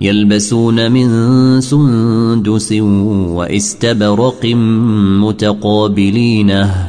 يلبسون من سندس وإستبرق متقابلينه